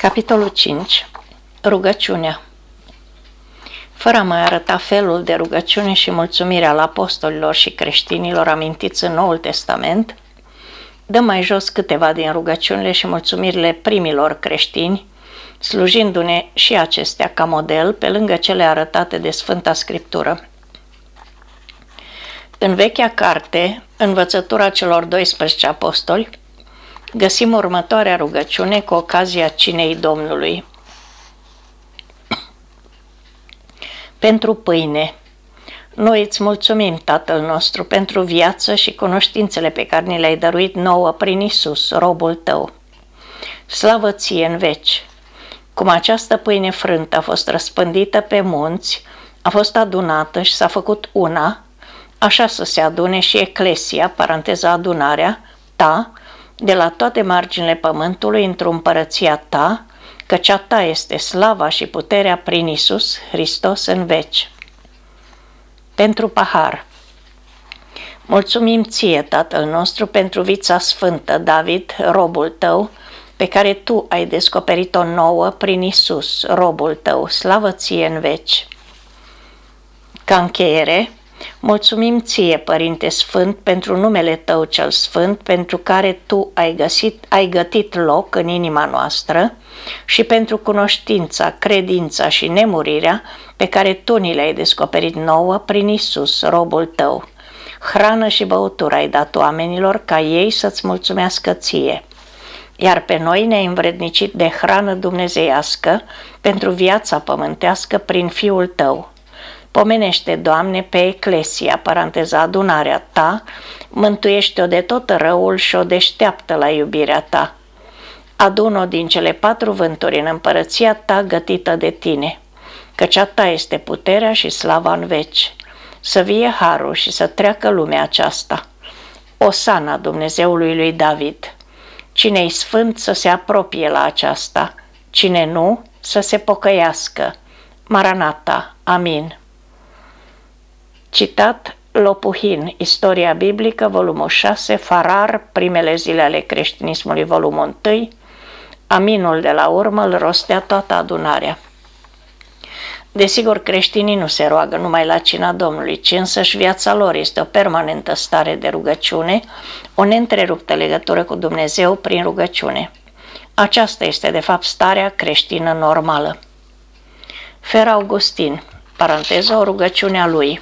Capitolul 5. Rugăciunea Fără a mai arăta felul de rugăciune și mulțumire al apostolilor și creștinilor amintiți în Noul Testament, dăm mai jos câteva din rugăciunile și mulțumirile primilor creștini, slujindu-ne și acestea ca model pe lângă cele arătate de Sfânta Scriptură. În vechea carte, învățătura celor 12 apostoli, găsim următoarea rugăciune cu ocazia cinei Domnului. Pentru pâine, noi îți mulțumim, Tatăl nostru, pentru viață și cunoștințele pe care ni le-ai dăruit nouă prin Isus, robul tău. Slavă ție în veci! Cum această pâine frântă a fost răspândită pe munți, a fost adunată și s-a făcut una, așa să se adune și eclesia, paranteza adunarea, ta, de la toate marginile pământului într-o împărăția ta, căci a ta este slava și puterea prin Isus Hristos în veci. Pentru pahar Mulțumim ție, Tatăl nostru, pentru vița sfântă, David, robul tău, pe care tu ai descoperit-o nouă prin Isus, robul tău, slavă ție în veci. Ca încheiere, Mulțumim ție, Părinte Sfânt, pentru numele Tău cel Sfânt, pentru care Tu ai, găsit, ai gătit loc în inima noastră și pentru cunoștința, credința și nemurirea pe care Tu ni le-ai descoperit nouă prin Isus, robul Tău. Hrană și băutură ai dat oamenilor ca ei să-ți mulțumească ție iar pe noi ne-ai învrednicit de hrană dumnezeiască pentru viața pământească prin Fiul Tău, Pomenește, Doamne, pe Eclesia, paranteza adunarea Ta, mântuiește-o de tot răul și o deșteaptă la iubirea Ta. Adun-o din cele patru vânturi în împărăția Ta gătită de Tine, căci a Ta este puterea și slava în veci. Să vie harul și să treacă lumea aceasta. Osana Dumnezeului lui David. Cine-i sfânt să se apropie la aceasta, cine nu, să se pocăiască. Maranata. Amin. Citat Lopuhin, Istoria biblică, volumul 6, Farar, primele zile ale creștinismului, volumul 1, Aminul de la urmă îl rostea toată adunarea. Desigur, creștinii nu se roagă numai la cina Domnului, ci însăși viața lor este o permanentă stare de rugăciune, o neîntreruptă legătură cu Dumnezeu prin rugăciune. Aceasta este, de fapt, starea creștină normală. Fer Augustin, paranteză, o rugăciune a lui,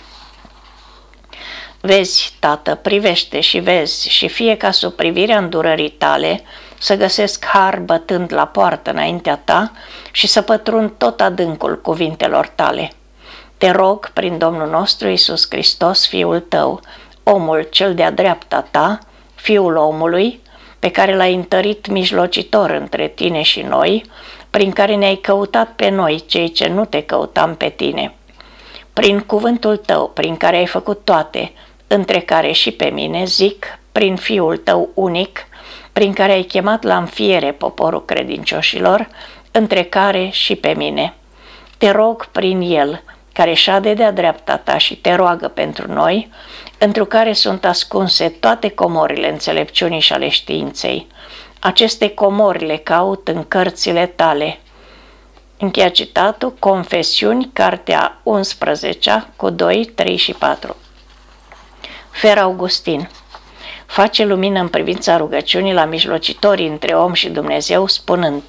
Vezi, tată, privește și vezi și fie ca sub privirea îndurării tale să găsesc har bătând la poartă înaintea ta și să pătrund tot adâncul cuvintelor tale. Te rog, prin Domnul nostru Isus Hristos, Fiul tău, omul cel de-a dreapta ta, Fiul omului, pe care l-ai întărit mijlocitor între tine și noi, prin care ne-ai căutat pe noi, cei ce nu te căutam pe tine. Prin cuvântul tău, prin care ai făcut toate, între care și pe mine, zic, prin Fiul tău unic, prin care ai chemat la înfiere poporul credincioșilor, între care și pe mine. Te rog prin el, care șade de-a dreapta ta și te roagă pentru noi, întru care sunt ascunse toate comorile înțelepciunii și ale științei. Aceste comori le caut în cărțile tale. Încheia citatul Confesiuni, cartea 11, cu 2, 3 și 4. Fer Augustin face lumină în privința rugăciunii la mijlocitorii între om și Dumnezeu, spunând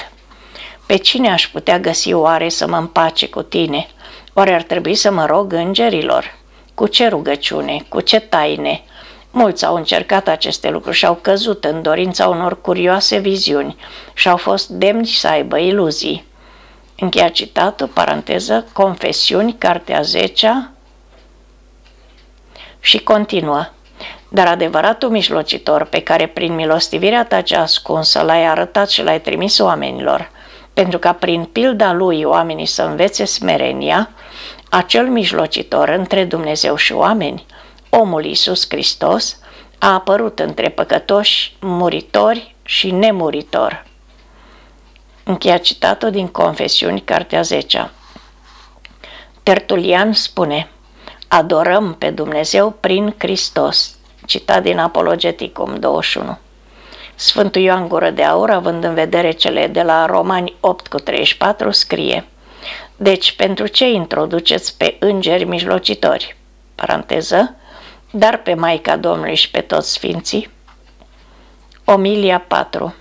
Pe cine aș putea găsi oare să mă împace cu tine? Oare ar trebui să mă rog îngerilor? Cu ce rugăciune? Cu ce taine? Mulți au încercat aceste lucruri și au căzut în dorința unor curioase viziuni și au fost demni să aibă iluzii. Încheia citatul, paranteză, Confesiuni, cartea 10 și continuă. Dar adevăratul mijlocitor pe care prin milostivirea ta cea ascunsă l-ai arătat și l-ai trimis oamenilor, pentru ca prin pilda lui oamenii să învețe smerenia, acel mijlocitor între Dumnezeu și oameni, omul Iisus Hristos, a apărut între păcătoși, muritori și nemuritori. Încheia citatul din Confesiuni, cartea 10. Tertulian spune – adorăm pe Dumnezeu prin Hristos. Citat din Apologeticum 21. Sfântul Ioan Gură de Aur, având în vedere cele de la Romani 8 cu 34, scrie Deci, pentru ce introduceți pe îngeri mijlocitori? Paranteză, dar pe Maica Domnului și pe toți sfinții? Omilia 4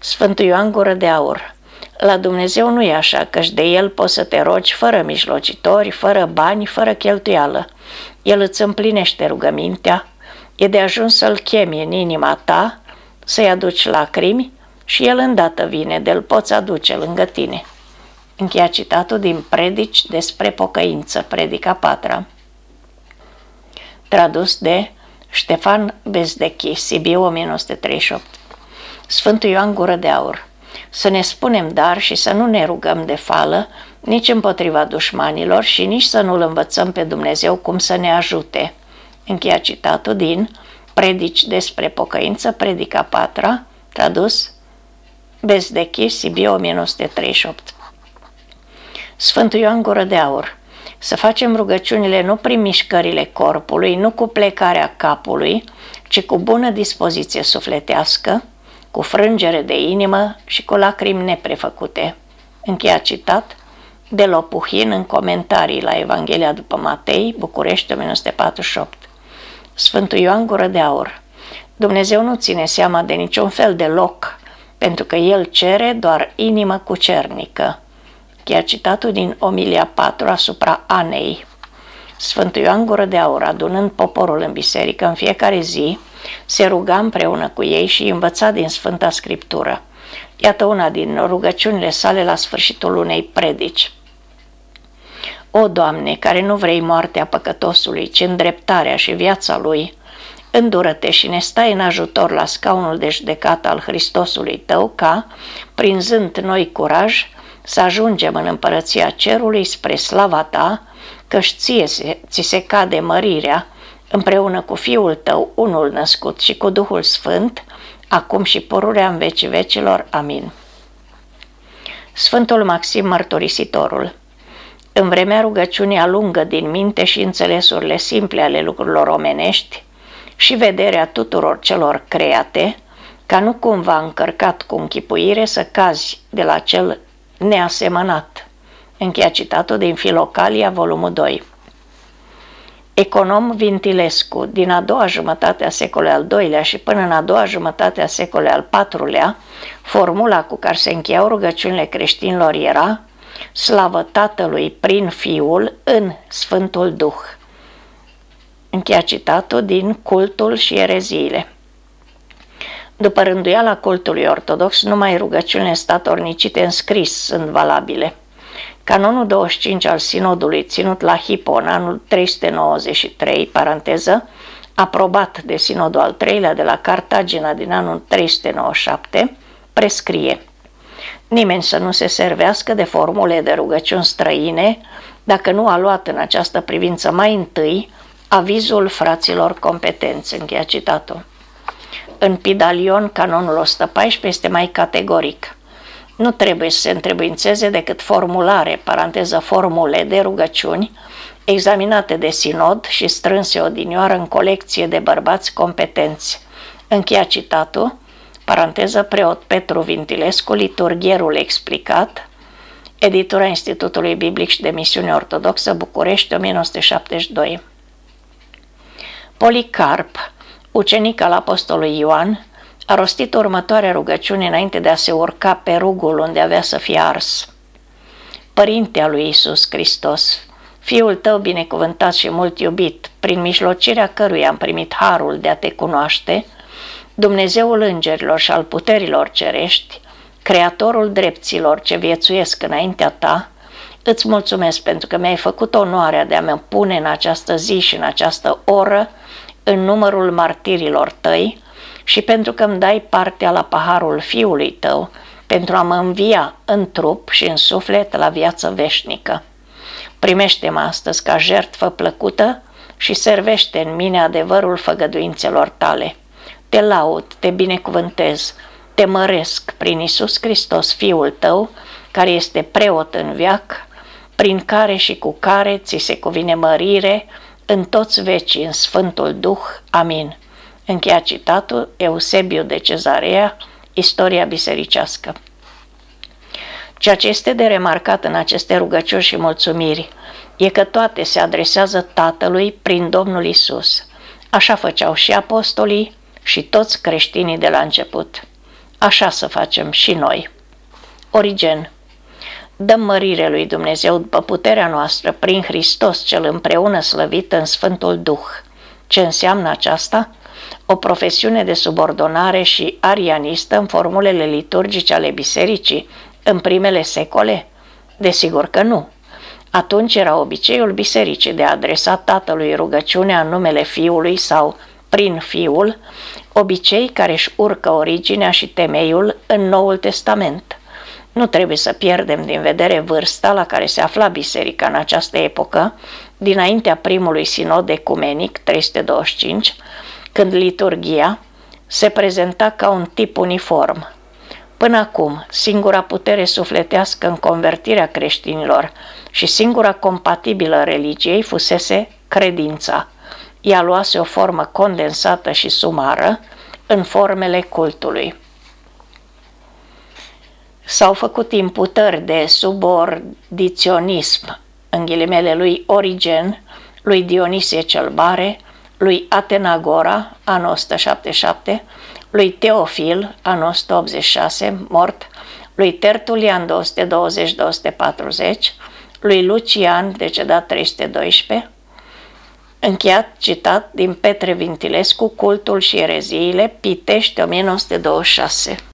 Sfântul Ioan Gură de Aur La Dumnezeu nu e așa, căci de El poți să te rogi fără mijlocitori, fără bani, fără cheltuială. El îți împlinește rugămintea, e de ajuns să-L chemi în inima ta, să-i aduci lacrimi și El îndată vine, de-l poți aduce lângă tine. Încheia citatul din Predici despre pocăință, predica patra. Tradus de Ștefan Bezdechi, Sibiu 1938 Sfântul Ioan Gură de Aur Să ne spunem dar și să nu ne rugăm de fală, nici împotriva dușmanilor și nici să nu-L învățăm pe Dumnezeu cum să ne ajute. Încheia citatul din Predici despre pocăință, predica patra, tradus Bezdechi, Sibiu 1938 Sfântul Ioan Gură de Aur să facem rugăciunile nu prin mișcările corpului, nu cu plecarea capului, ci cu bună dispoziție sufletească, cu frângere de inimă și cu lacrimi neprefăcute. Încheia citat de Lopuhin în comentarii la Evanghelia după Matei, București 1948. Sfântul Ioan Gură de Aur Dumnezeu nu ține seama de niciun fel de loc, pentru că El cere doar inimă cucernică. Chiar citatul din Omilia 4 asupra Anei. Sfântul Ioan Gură de Aur, adunând poporul în biserică în fiecare zi, se ruga împreună cu ei și învăța din Sfânta Scriptură. Iată una din rugăciunile sale la sfârșitul unei predici. O, Doamne, care nu vrei moartea păcătosului, ci îndreptarea și viața lui, îndură-te și ne stai în ajutor la scaunul de judecată al Hristosului tău ca, prinzând noi curaj, să ajungem în împărăția cerului spre slava ta, căci ție ți se cade mărirea împreună cu Fiul tău, unul născut și cu Duhul Sfânt, acum și pururea în vecii vecilor. Amin. Sfântul Maxim Mărturisitorul În vremea rugăciunii alungă din minte și înțelesurile simple ale lucrurilor omenești și vederea tuturor celor create, ca nu cumva încărcat cu închipuire să cazi de la cel neasemănat. Încheia citatul din Filocalia, volumul 2. Econom Vintilescu, din a doua jumătate a secolului al doilea și până în a doua jumătate a secolului al patrulea, formula cu care se încheiau rugăciunile creștinilor era Slavă Tatălui prin Fiul în Sfântul Duh. Încheia citatul din Cultul și Ereziile. După rânduiala cultului ortodox, numai rugăciunile statornicite în scris sunt valabile. Canonul 25 al sinodului, ținut la Hipon, anul 393, paranteză, aprobat de sinodul al treilea de la Cartagina din anul 397, prescrie Nimeni să nu se servească de formule de rugăciuni străine dacă nu a luat în această privință mai întâi avizul fraților competenți, încheia citatul. În Pidalion, canonul 114 este mai categoric. Nu trebuie să se întrebuințeze decât formulare, paranteză formule de rugăciuni, examinate de sinod și strânse odinioară în colecție de bărbați competenți. Încheia citatul, paranteză preot Petru Vintilescu, liturghierul explicat, editura Institutului Biblic și de Misiune Ortodoxă, București, 1972. Policarp, ucenic al apostolului Ioan, a rostit următoarea rugăciune înainte de a se urca pe rugul unde avea să fie ars. Părinte al lui Isus Hristos, Fiul tău binecuvântat și mult iubit, prin mijlocirea căruia am primit harul de a te cunoaște, Dumnezeul îngerilor și al puterilor cerești, Creatorul dreptilor ce viețuiesc înaintea ta, îți mulțumesc pentru că mi-ai făcut onoarea de a mă pune în această zi și în această oră în numărul martirilor tăi și pentru că îmi dai partea la paharul fiului tău, pentru a mă învia în trup și în suflet la viață veșnică. Primește-mă astăzi ca jertfă plăcută și servește în mine adevărul făgăduințelor tale. Te laud, te binecuvântez, te măresc prin Isus Hristos, Fiul tău, care este preot în viac, prin care și cu care ți se cuvine mărire în toți vecii în Sfântul Duh. Amin. Încheia citatul Eusebiu de Cezarea, Istoria bisericească. Ceea ce este de remarcat în aceste rugăciuni și mulțumiri e că toate se adresează Tatălui prin Domnul Isus. Așa făceau și apostolii și toți creștinii de la început. Așa să facem și noi. Origen Dăm mărire lui Dumnezeu după puterea noastră prin Hristos cel împreună slăvit în Sfântul Duh. Ce înseamnă aceasta? O profesiune de subordonare și arianistă în formulele liturgice ale bisericii în primele secole? Desigur că nu. Atunci era obiceiul bisericii de a adresa tatălui rugăciunea în numele fiului sau prin fiul, obicei care își urcă originea și temeiul în Noul Testament. Nu trebuie să pierdem din vedere vârsta la care se afla biserica în această epocă, dinaintea primului sinod ecumenic 325, când liturgia se prezenta ca un tip uniform. Până acum, singura putere sufletească în convertirea creștinilor și singura compatibilă religiei fusese credința. Ea luase o formă condensată și sumară în formele cultului. S-au făcut imputări de subordiționism, în ghilimele lui Origen, lui Dionisie cel Mare, lui Atenagora, anul 177, lui Teofil, anul 186, mort, lui Tertulian 220-240, lui Lucian, decedat 312, încheiat citat din Petre Vintilescu, Cultul și ereziile, Pitești 1926.